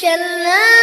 كلا.